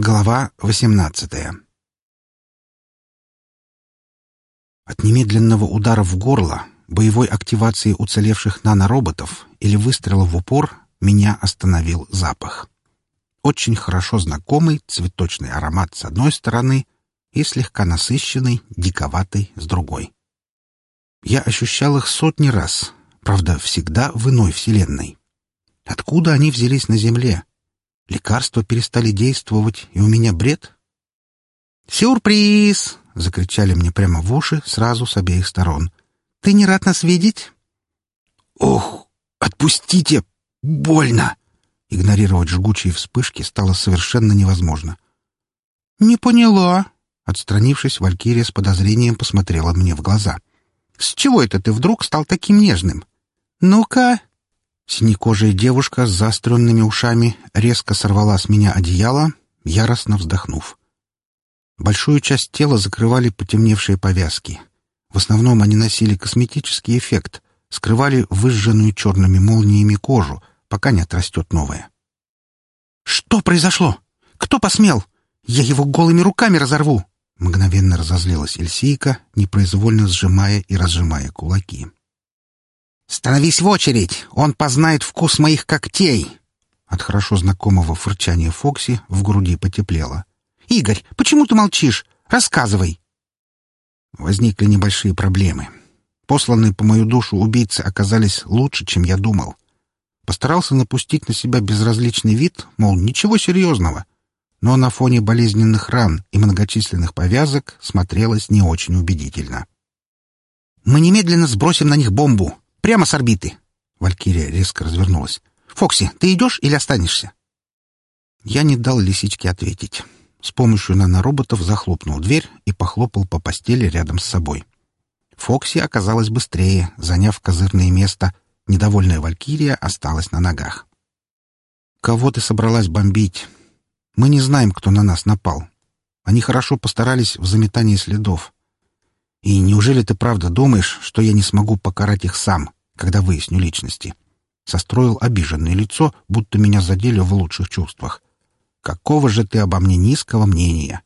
Глава 18 От немедленного удара в горло, боевой активации уцелевших нанороботов или выстрела в упор меня остановил запах. Очень хорошо знакомый цветочный аромат с одной стороны и слегка насыщенный, диковатый с другой. Я ощущал их сотни раз, правда, всегда в иной вселенной. Откуда они взялись на Земле? Лекарства перестали действовать, и у меня бред? «Сюрприз!» — закричали мне прямо в уши сразу с обеих сторон. «Ты не рад нас видеть?» «Ох, отпустите! Больно!» Игнорировать жгучие вспышки стало совершенно невозможно. «Не поняла!» Отстранившись, Валькирия с подозрением посмотрела мне в глаза. «С чего это ты вдруг стал таким нежным? Ну-ка, Синекожая девушка с заостренными ушами резко сорвала с меня одеяло, яростно вздохнув. Большую часть тела закрывали потемневшие повязки. В основном они носили косметический эффект, скрывали выжженную черными молниями кожу, пока не отрастет новая. «Что произошло? Кто посмел? Я его голыми руками разорву!» Мгновенно разозлилась Эльсийка, непроизвольно сжимая и разжимая кулаки. «Становись в очередь! Он познает вкус моих когтей!» От хорошо знакомого фырчания Фокси в груди потеплело. «Игорь, почему ты молчишь? Рассказывай!» Возникли небольшие проблемы. Посланные по мою душу убийцы оказались лучше, чем я думал. Постарался напустить на себя безразличный вид, мол, ничего серьезного. Но на фоне болезненных ран и многочисленных повязок смотрелось не очень убедительно. «Мы немедленно сбросим на них бомбу!» Прямо с орбиты. Валькирия резко развернулась. «Фокси, ты идешь или останешься?» Я не дал лисичке ответить. С помощью нанороботов захлопнул дверь и похлопал по постели рядом с собой. Фокси оказалась быстрее, заняв козырное место. Недовольная Валькирия осталась на ногах. «Кого ты собралась бомбить? Мы не знаем, кто на нас напал. Они хорошо постарались в заметании следов. И неужели ты правда думаешь, что я не смогу покарать их сам, когда выясню личности?» Состроил обиженное лицо, будто меня задели в лучших чувствах. «Какого же ты обо мне низкого мнения?»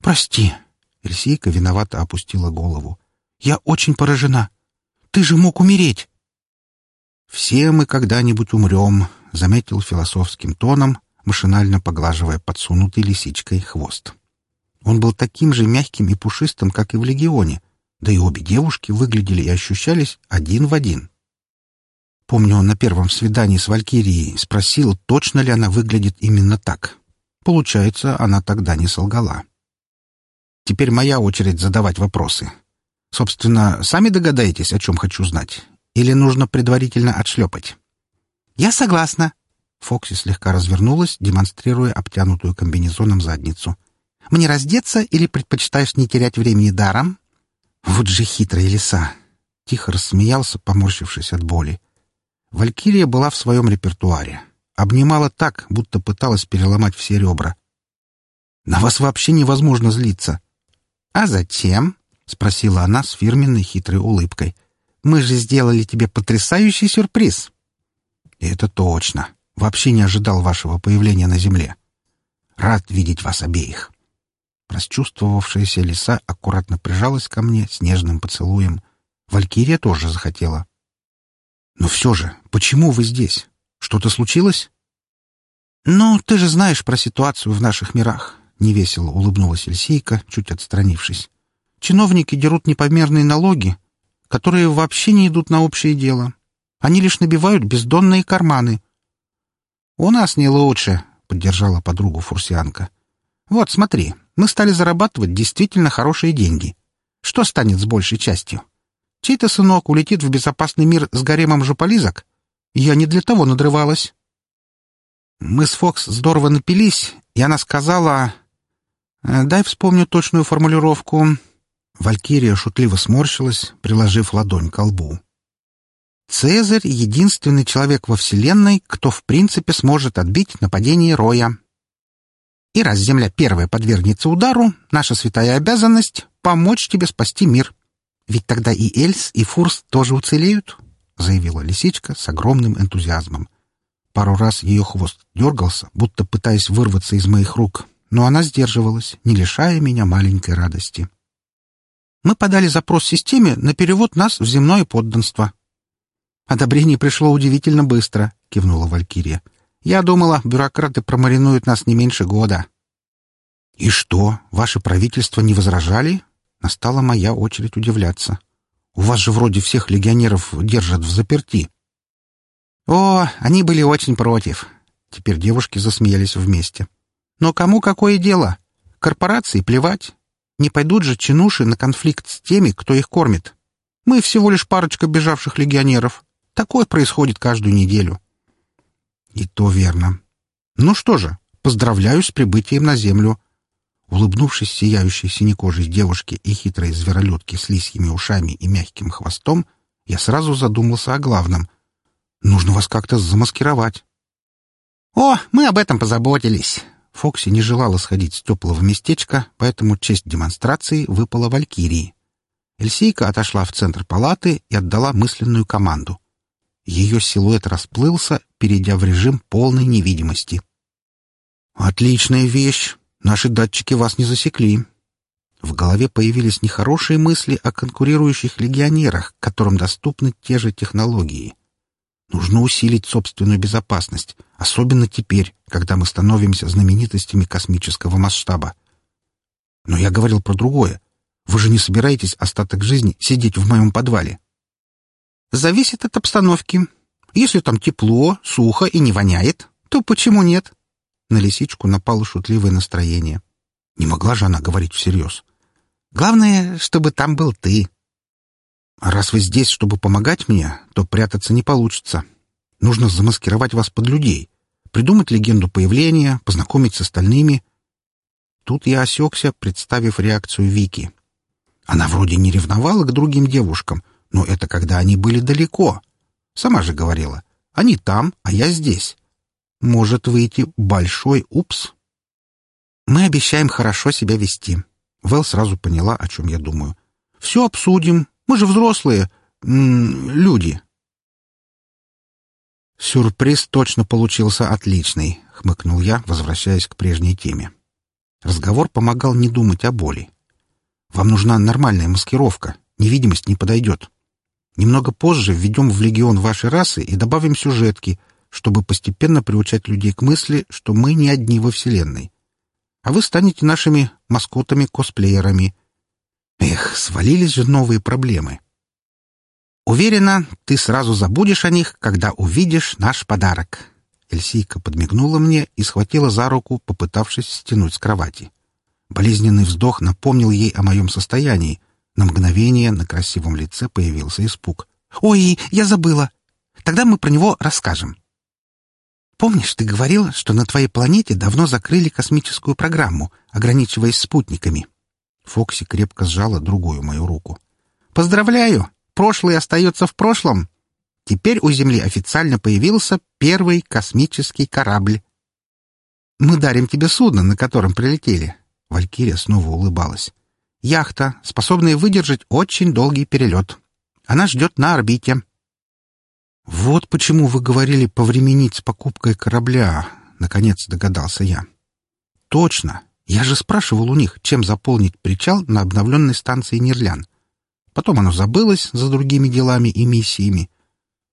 «Прости», — Эльсейка виновато опустила голову. «Я очень поражена. Ты же мог умереть!» «Все мы когда-нибудь умрем», — заметил философским тоном, машинально поглаживая подсунутый лисичкой хвост. Он был таким же мягким и пушистым, как и в «Легионе», да и обе девушки выглядели и ощущались один в один. Помню, на первом свидании с Валькирией спросил, точно ли она выглядит именно так. Получается, она тогда не солгала. Теперь моя очередь задавать вопросы. Собственно, сами догадаетесь, о чем хочу знать? Или нужно предварительно отшлепать? «Я согласна». Фокси слегка развернулась, демонстрируя обтянутую комбинезоном задницу. Мне раздеться или предпочитаешь не терять времени даром?» «Вот же хитрая лиса!» — тихо рассмеялся, поморщившись от боли. Валькирия была в своем репертуаре. Обнимала так, будто пыталась переломать все ребра. «На вас вообще невозможно злиться!» «А зачем?» — спросила она с фирменной хитрой улыбкой. «Мы же сделали тебе потрясающий сюрприз!» «Это точно. Вообще не ожидал вашего появления на земле. Рад видеть вас обеих!» Расчувствовавшаяся лиса аккуратно прижалась ко мне с нежным поцелуем. Валькирия тоже захотела. «Но все же, почему вы здесь? Что-то случилось?» «Ну, ты же знаешь про ситуацию в наших мирах», — невесело улыбнулась Эльсейка, чуть отстранившись. «Чиновники дерут непомерные налоги, которые вообще не идут на общее дело. Они лишь набивают бездонные карманы». «У нас не лучше», — поддержала подругу Фурсианка. «Вот, смотри, мы стали зарабатывать действительно хорошие деньги. Что станет с большей частью? Чей-то сынок улетит в безопасный мир с гаремом жополизок? Я не для того надрывалась. Мы с Фокс здорово напились, и она сказала... «Э, «Дай вспомню точную формулировку». Валькирия шутливо сморщилась, приложив ладонь к лбу. «Цезарь — единственный человек во Вселенной, кто в принципе сможет отбить нападение Роя. И раз Земля первая подвергнется удару, наша святая обязанность — помочь тебе спасти мир. Ведь тогда и Эльс, и Фурс тоже уцелеют, — заявила лисичка с огромным энтузиазмом. Пару раз ее хвост дергался, будто пытаясь вырваться из моих рук, но она сдерживалась, не лишая меня маленькой радости. Мы подали запрос системе на перевод нас в земное подданство. Одобрение пришло удивительно быстро, кивнула Валькирия. Я думала, бюрократы промаринуют нас не меньше года. И что, ваше правительство не возражали? Настала моя очередь удивляться. У вас же вроде всех легионеров держат в заперти. О, они были очень против. Теперь девушки засмеялись вместе. Но кому какое дело? Корпорации плевать. Не пойдут же чинуши на конфликт с теми, кто их кормит. Мы всего лишь парочка бежавших легионеров. Такое происходит каждую неделю. И то верно. Ну что же, поздравляю с прибытием на Землю. Улыбнувшись сияющей синекожей девушке и хитрой зверолюдке с лисьими ушами и мягким хвостом, я сразу задумался о главном. Нужно вас как-то замаскировать. «О, мы об этом позаботились!» Фокси не желала сходить с теплого местечка, поэтому честь демонстрации выпала Валькирии. Эльсейка отошла в центр палаты и отдала мысленную команду. Ее силуэт расплылся, перейдя в режим полной невидимости. «Отличная вещь! Наши датчики вас не засекли!» В голове появились нехорошие мысли о конкурирующих легионерах, которым доступны те же технологии. Нужно усилить собственную безопасность, особенно теперь, когда мы становимся знаменитостями космического масштаба. Но я говорил про другое. Вы же не собираетесь остаток жизни сидеть в моем подвале? Зависит от обстановки. Если там тепло, сухо и не воняет, то почему нет? На лисичку напало шутливое настроение. Не могла же она говорить всерьез. Главное, чтобы там был ты. А раз вы здесь, чтобы помогать мне, то прятаться не получится. Нужно замаскировать вас под людей, придумать легенду появления, познакомить с остальными. Тут я осекся, представив реакцию Вики. Она вроде не ревновала к другим девушкам, но это когда они были далеко. Сама же говорила, они там, а я здесь. Может выйти большой упс. Мы обещаем хорошо себя вести. Вэл сразу поняла, о чем я думаю. Все обсудим, мы же взрослые м -м, люди. Сюрприз точно получился отличный, хмыкнул я, возвращаясь к прежней теме. Разговор помогал не думать о боли. Вам нужна нормальная маскировка, невидимость не подойдет. Немного позже введем в легион вашей расы и добавим сюжетки, чтобы постепенно приучать людей к мысли, что мы не одни во Вселенной. А вы станете нашими маскотами-косплеерами, Эх, свалились же новые проблемы. Уверена, ты сразу забудешь о них, когда увидишь наш подарок. Эльсийка подмигнула мне и схватила за руку, попытавшись стянуть с кровати. Болезненный вздох напомнил ей о моем состоянии. На мгновение на красивом лице появился испуг. «Ой, я забыла! Тогда мы про него расскажем. Помнишь, ты говорил, что на твоей планете давно закрыли космическую программу, ограничиваясь спутниками?» Фокси крепко сжала другую мою руку. «Поздравляю! Прошлое остается в прошлом. Теперь у Земли официально появился первый космический корабль. Мы дарим тебе судно, на котором прилетели». Валькирия снова улыбалась. «Яхта, способная выдержать очень долгий перелет. Она ждет на орбите». «Вот почему вы говорили повременить с покупкой корабля», — наконец догадался я. «Точно. Я же спрашивал у них, чем заполнить причал на обновленной станции Нерлян. Потом оно забылось за другими делами и миссиями.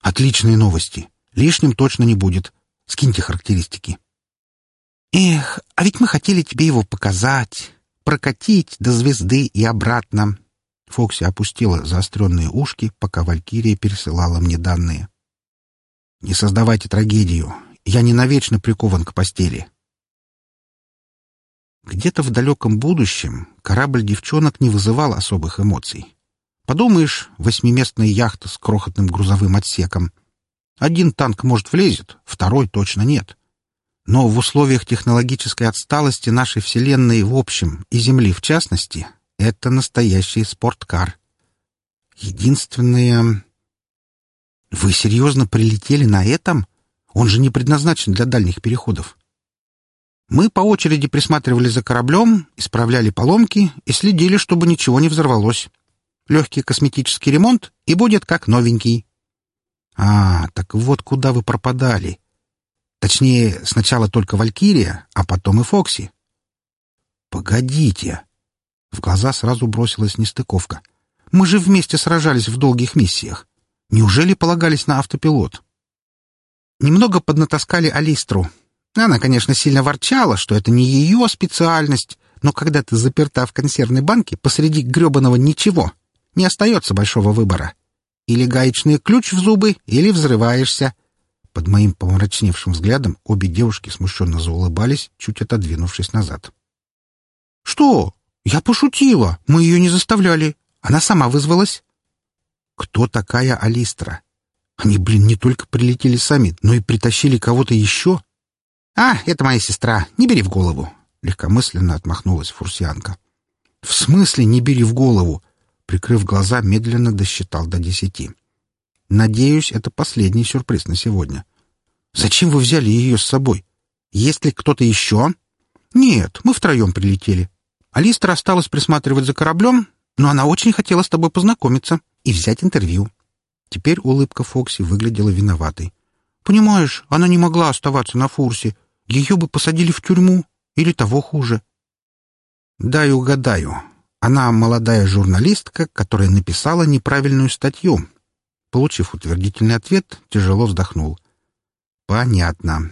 Отличные новости. Лишним точно не будет. Скиньте характеристики. Эх, а ведь мы хотели тебе его показать, прокатить до звезды и обратно. Фокси опустила заостренные ушки, пока Валькирия пересылала мне данные. Не создавайте трагедию. Я не навечно прикован к постели. Где-то в далеком будущем корабль девчонок не вызывал особых эмоций. Подумаешь, восьмиместная яхта с крохотным грузовым отсеком. Один танк, может, влезет, второй точно нет. Но в условиях технологической отсталости нашей Вселенной в общем и Земли в частности, это настоящий спорткар. Единственное... Вы серьезно прилетели на этом? Он же не предназначен для дальних переходов. Мы по очереди присматривали за кораблем, исправляли поломки и следили, чтобы ничего не взорвалось. Легкий косметический ремонт, и будет как новенький. А, так вот куда вы пропадали. Точнее, сначала только Валькирия, а потом и Фокси. «Погодите!» В глаза сразу бросилась нестыковка. «Мы же вместе сражались в долгих миссиях. Неужели полагались на автопилот?» Немного поднатаскали Алистру. Она, конечно, сильно ворчала, что это не ее специальность, но когда ты заперта в консервной банке посреди гребаного ничего, не остается большого выбора. Или гаечный ключ в зубы, или взрываешься. Под моим помрачневшим взглядом обе девушки смущенно заулыбались, чуть отодвинувшись назад. — Что? Я пошутила. Мы ее не заставляли. Она сама вызвалась. — Кто такая Алистра? Они, блин, не только прилетели сами, но и притащили кого-то еще. — А, это моя сестра. Не бери в голову. — легкомысленно отмахнулась фурсианка. — В смысле не бери в голову? Прикрыв глаза, медленно досчитал до десяти. Надеюсь, это последний сюрприз на сегодня. Зачем вы взяли ее с собой? Есть ли кто-то еще? Нет, мы втроем прилетели. Алистра осталась присматривать за кораблем, но она очень хотела с тобой познакомиться и взять интервью. Теперь улыбка Фокси выглядела виноватой. Понимаешь, она не могла оставаться на фурсе. Ее бы посадили в тюрьму или того хуже. Дай угадаю. Она молодая журналистка, которая написала неправильную статью, Получив утвердительный ответ, тяжело вздохнул. Понятно.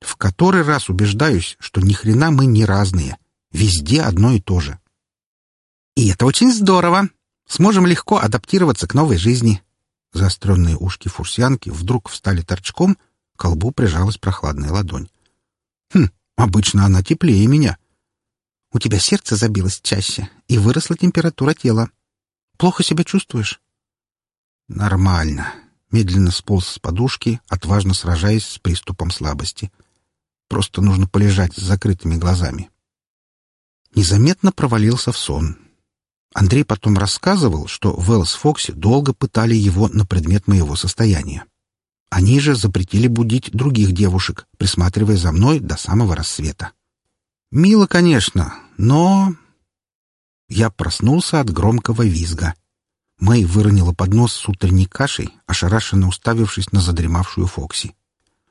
В который раз убеждаюсь, что ни хрена мы не разные. Везде одно и то же. И это очень здорово. Сможем легко адаптироваться к новой жизни. Заостренные ушки фурсианки вдруг встали торчком, к колбу прижалась прохладная ладонь. Хм, обычно она теплее меня. У тебя сердце забилось чаще, и выросла температура тела. Плохо себя чувствуешь? Нормально. Медленно сполз с подушки, отважно сражаясь с приступом слабости. Просто нужно полежать с закрытыми глазами. Незаметно провалился в сон. Андрей потом рассказывал, что с Фокси долго пытали его на предмет моего состояния. Они же запретили будить других девушек, присматривая за мной до самого рассвета. Мило, конечно, но... Я проснулся от громкого визга — Мэй выронила поднос с утренней кашей, ошарашенно уставившись на задремавшую Фокси.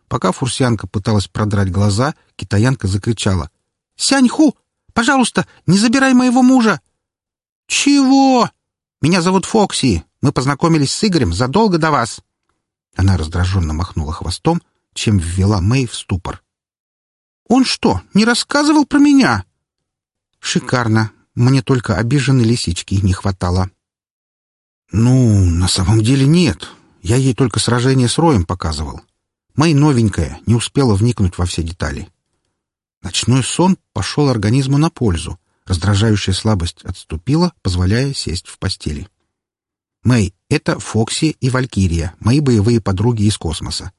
Пока фурсианка пыталась продрать глаза, китаянка закричала. «Сяньху! Пожалуйста, не забирай моего мужа!» «Чего? Меня зовут Фокси. Мы познакомились с Игорем задолго до вас». Она раздраженно махнула хвостом, чем ввела Мэй в ступор. «Он что, не рассказывал про меня?» «Шикарно. Мне только обиженной лисички не хватало». «Ну, на самом деле нет. Я ей только сражение с Роем показывал. Мэй новенькая, не успела вникнуть во все детали. Ночной сон пошел организму на пользу. Раздражающая слабость отступила, позволяя сесть в постели. Мэй — это Фокси и Валькирия, мои боевые подруги из космоса.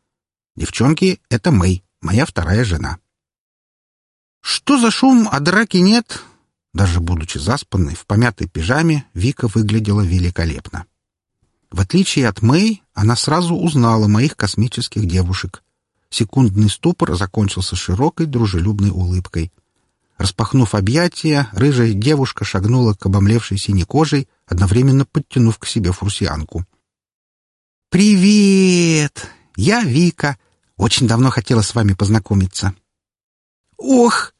Девчонки — это Мэй, моя вторая жена. «Что за шум, а драки нет?» Даже будучи заспанной, в помятой пижаме, Вика выглядела великолепно. В отличие от Мэй, она сразу узнала моих космических девушек. Секундный ступор закончился широкой дружелюбной улыбкой. Распахнув объятия, рыжая девушка шагнула к обомлевшей синей кожей, одновременно подтянув к себе фурсианку. «Привет! Я Вика. Очень давно хотела с вами познакомиться». «Ох!»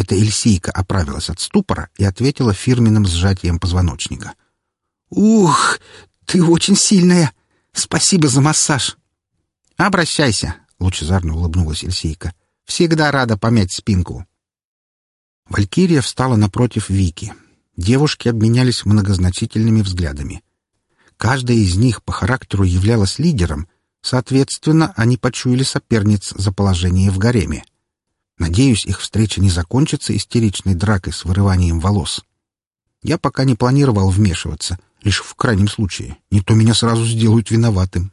Эта Эльсийка оправилась от ступора и ответила фирменным сжатием позвоночника. «Ух, ты очень сильная! Спасибо за массаж!» «Обращайся!» — лучезарно улыбнулась Эльсийка. «Всегда рада помять спинку!» Валькирия встала напротив Вики. Девушки обменялись многозначительными взглядами. Каждая из них по характеру являлась лидером, соответственно, они почуяли соперниц за положение в гареме. Надеюсь, их встреча не закончится истеричной дракой с вырыванием волос. Я пока не планировал вмешиваться, лишь в крайнем случае. Не то меня сразу сделают виноватым.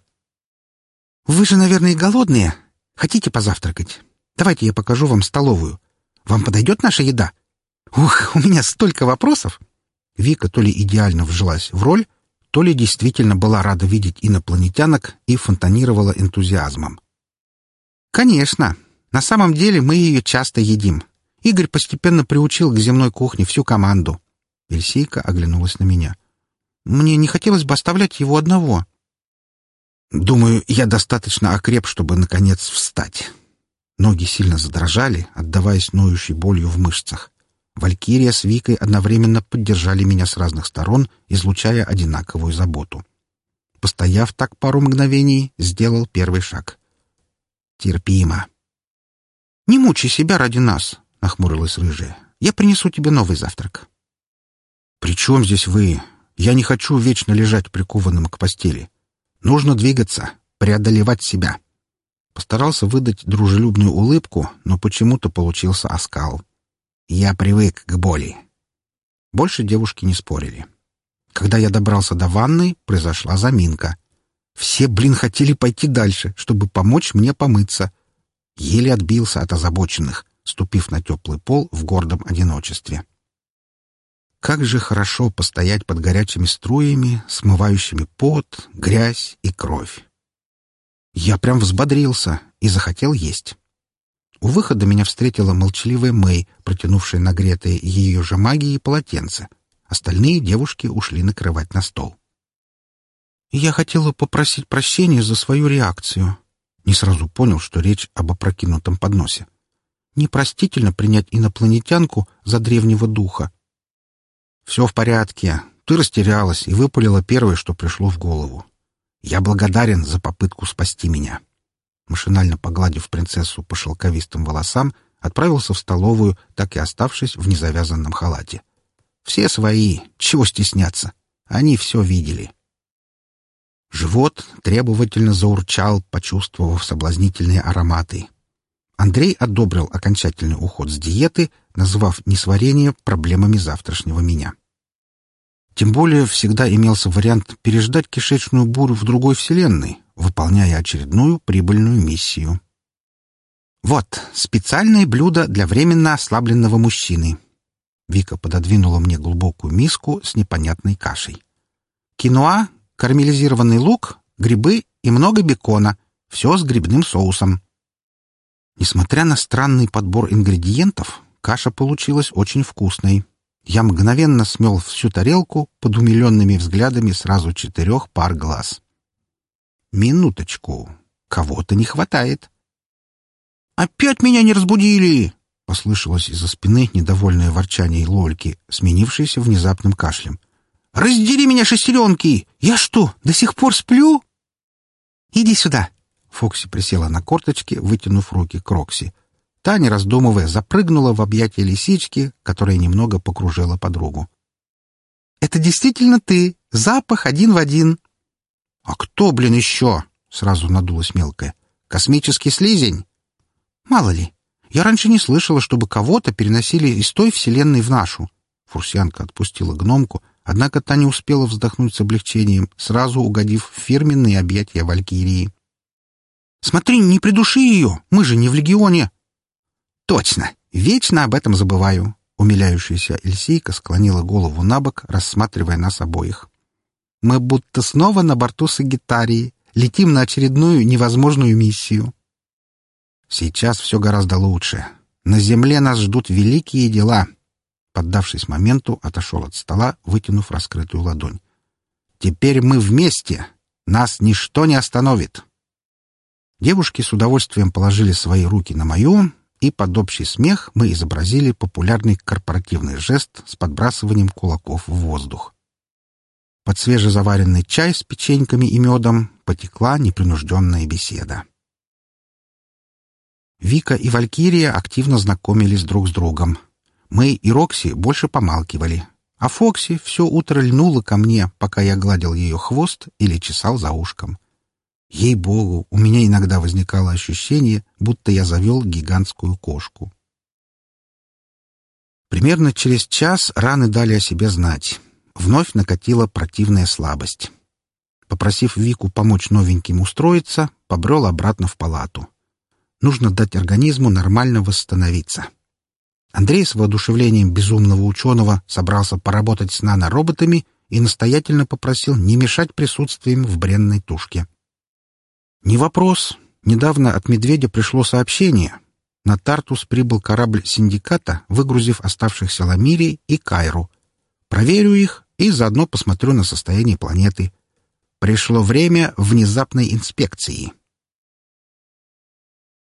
«Вы же, наверное, голодные? Хотите позавтракать? Давайте я покажу вам столовую. Вам подойдет наша еда? Ух, у меня столько вопросов!» Вика то ли идеально вжилась в роль, то ли действительно была рада видеть инопланетянок и фонтанировала энтузиазмом. «Конечно!» На самом деле мы ее часто едим. Игорь постепенно приучил к земной кухне всю команду. Эльсейка оглянулась на меня. Мне не хотелось бы оставлять его одного. Думаю, я достаточно окреп, чтобы, наконец, встать. Ноги сильно задрожали, отдаваясь ноющей болью в мышцах. Валькирия с Викой одновременно поддержали меня с разных сторон, излучая одинаковую заботу. Постояв так пару мгновений, сделал первый шаг. Терпимо. «Не мучай себя ради нас», — нахмурилась рыжая. «Я принесу тебе новый завтрак». «При чем здесь вы? Я не хочу вечно лежать прикованным к постели. Нужно двигаться, преодолевать себя». Постарался выдать дружелюбную улыбку, но почему-то получился оскал. Я привык к боли. Больше девушки не спорили. Когда я добрался до ванной, произошла заминка. Все, блин, хотели пойти дальше, чтобы помочь мне помыться. Еле отбился от озабоченных, ступив на теплый пол в гордом одиночестве. Как же хорошо постоять под горячими струями, смывающими пот, грязь и кровь. Я прям взбодрился и захотел есть. У выхода меня встретила молчаливая Мэй, протянувшая нагретые ее же магией полотенце. Остальные девушки ушли накрывать на стол. Я хотела попросить прощения за свою реакцию. Не сразу понял, что речь об опрокинутом подносе. Непростительно принять инопланетянку за древнего духа. «Все в порядке. Ты растерялась и выпалила первое, что пришло в голову. Я благодарен за попытку спасти меня. Машинально погладив принцессу по шелковистым волосам, отправился в столовую, так и оставшись в незавязанном халате. Все свои, чего стесняться? Они все видели. Живот требовательно заурчал, почувствовав соблазнительные ароматы. Андрей одобрил окончательный уход с диеты, назвав несварение проблемами завтрашнего меня. Тем более всегда имелся вариант переждать кишечную бурю в другой вселенной, выполняя очередную прибыльную миссию. «Вот, специальное блюдо для временно ослабленного мужчины». Вика пододвинула мне глубокую миску с непонятной кашей. «Киноа, карамелизированный лук, грибы и много бекона. Все с грибным соусом». Несмотря на странный подбор ингредиентов, каша получилась очень вкусной. Я мгновенно смел всю тарелку под умиленными взглядами сразу четырех пар глаз. «Минуточку. Кого-то не хватает». «Опять меня не разбудили!» — послышалось из-за спины недовольное ворчание Лольки, сменившееся внезапным кашлем. «Раздери меня, шестеренки! Я что, до сих пор сплю?» «Иди сюда!» — Фокси присела на корточки, вытянув руки к Рокси — Та, не раздумывая, запрыгнула в объятия лисички, которая немного покружила подругу. «Это действительно ты! Запах один в один!» «А кто, блин, еще?» — сразу надулась мелкая. «Космический слизень?» «Мало ли. Я раньше не слышала, чтобы кого-то переносили из той вселенной в нашу». Фурсианка отпустила гномку, однако та не успела вздохнуть с облегчением, сразу угодив в фирменные объятия Валькирии. «Смотри, не придуши ее! Мы же не в легионе!» Точно! Вечно об этом забываю. Умиляющаяся Эльсейка склонила голову на бок, рассматривая нас обоих. Мы будто снова на борту Сагитарии, летим на очередную невозможную миссию. Сейчас все гораздо лучше. На земле нас ждут великие дела. Поддавшись моменту, отошел от стола, вытянув раскрытую ладонь. Теперь мы вместе. Нас ничто не остановит. Девушки с удовольствием положили свои руки на мою, и под общий смех мы изобразили популярный корпоративный жест с подбрасыванием кулаков в воздух. Под свежезаваренный чай с печеньками и медом потекла непринужденная беседа. Вика и Валькирия активно знакомились друг с другом. Мы и Рокси больше помалкивали, а Фокси все утро льнула ко мне, пока я гладил ее хвост или чесал за ушком. Ей-богу, у меня иногда возникало ощущение, будто я завел гигантскую кошку. Примерно через час раны дали о себе знать. Вновь накатила противная слабость. Попросив Вику помочь новеньким устроиться, побрел обратно в палату. Нужно дать организму нормально восстановиться. Андрей с воодушевлением безумного ученого собрался поработать с нанороботами и настоятельно попросил не мешать присутствием в бренной тушке. Не вопрос. Недавно от Медведя пришло сообщение. На Тартус прибыл корабль синдиката, выгрузив оставшихся Ламирий и Кайру. Проверю их и заодно посмотрю на состояние планеты. Пришло время внезапной инспекции.